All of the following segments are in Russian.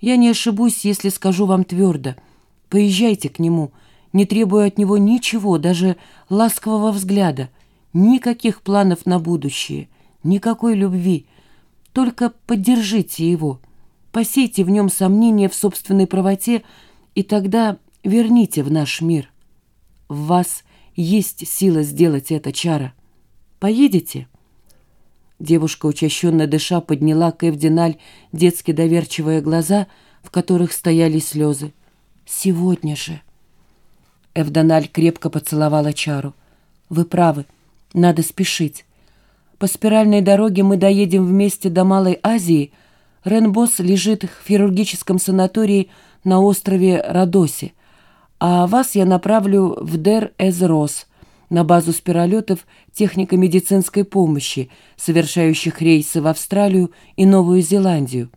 Я не ошибусь, если скажу вам твердо. Поезжайте к нему, не требуя от него ничего, даже ласкового взгляда, никаких планов на будущее, никакой любви. Только поддержите его, посейте в нем сомнения в собственной правоте, и тогда верните в наш мир. В вас есть сила сделать это, Чара. Поедете?» Девушка, учащенно дыша, подняла к Эвдиналь детски доверчивые глаза, в которых стояли слезы. «Сегодня же!» Эвдональ крепко поцеловала Чару. «Вы правы, надо спешить. По спиральной дороге мы доедем вместе до Малой Азии. Ренбос лежит в хирургическом санатории на острове Родосе, а вас я направлю в Дер-Эз-Рос» на базу спиролетов технико-медицинской помощи, совершающих рейсы в Австралию и Новую Зеландию.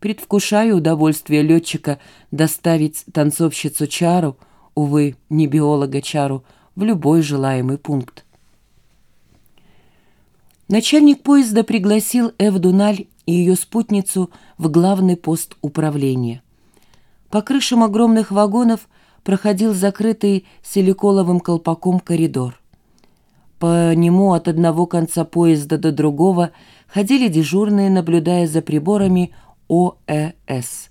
Предвкушаю удовольствие летчика доставить танцовщицу Чару, увы, не биолога Чару, в любой желаемый пункт. Начальник поезда пригласил Эв Дуналь и ее спутницу в главный пост управления. По крышам огромных вагонов – проходил закрытый силиколовым колпаком коридор. По нему от одного конца поезда до другого ходили дежурные, наблюдая за приборами ОЭС.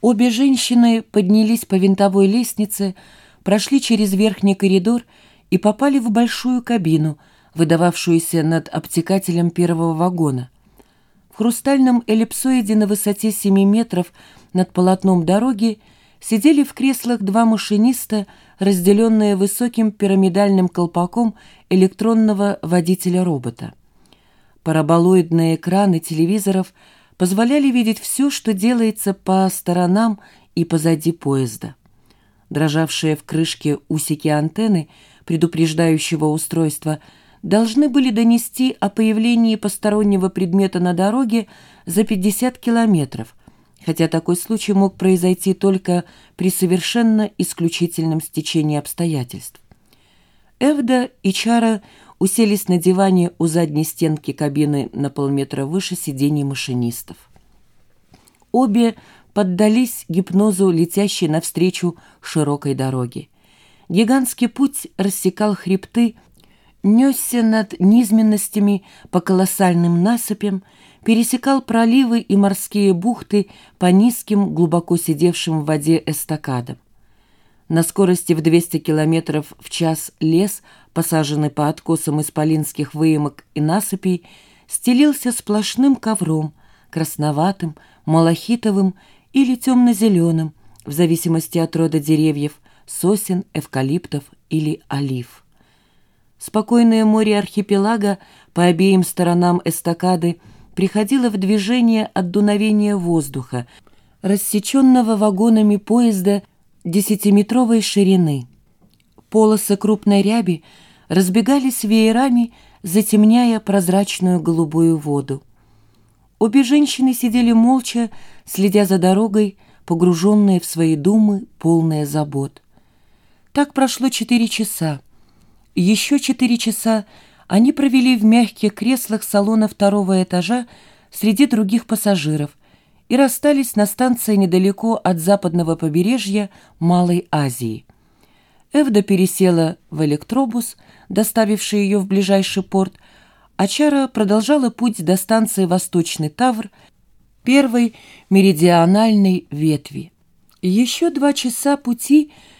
Обе женщины поднялись по винтовой лестнице, прошли через верхний коридор и попали в большую кабину, выдававшуюся над обтекателем первого вагона. В хрустальном эллипсоиде на высоте 7 метров над полотном дороги сидели в креслах два машиниста, разделенные высоким пирамидальным колпаком электронного водителя-робота. Параболоидные экраны телевизоров позволяли видеть все, что делается по сторонам и позади поезда. Дрожавшие в крышке усики антенны, предупреждающего устройства, должны были донести о появлении постороннего предмета на дороге за 50 километров, хотя такой случай мог произойти только при совершенно исключительном стечении обстоятельств. Эвда и Чара уселись на диване у задней стенки кабины на полметра выше сидений машинистов. Обе поддались гипнозу, летящей навстречу широкой дороги. Гигантский путь рассекал хребты, несся над низменностями по колоссальным насыпям, пересекал проливы и морские бухты по низким, глубоко сидевшим в воде эстакадам. На скорости в 200 км в час лес, посаженный по откосам исполинских выемок и насыпей, стелился сплошным ковром, красноватым, малахитовым или темно-зеленым, в зависимости от рода деревьев, сосен, эвкалиптов или олив. Спокойное море архипелага по обеим сторонам эстакады приходило в движение от дуновения воздуха, рассеченного вагонами поезда десятиметровой ширины. Полосы крупной ряби разбегались веерами, затемняя прозрачную голубую воду. Обе женщины сидели молча, следя за дорогой, погруженные в свои думы, полные забот. Так прошло четыре часа. Еще четыре часа они провели в мягких креслах салона второго этажа среди других пассажиров и расстались на станции недалеко от западного побережья Малой Азии. Эвда пересела в электробус, доставивший ее в ближайший порт, а Чара продолжала путь до станции Восточный Тавр, первой меридиональной ветви. Еще два часа пути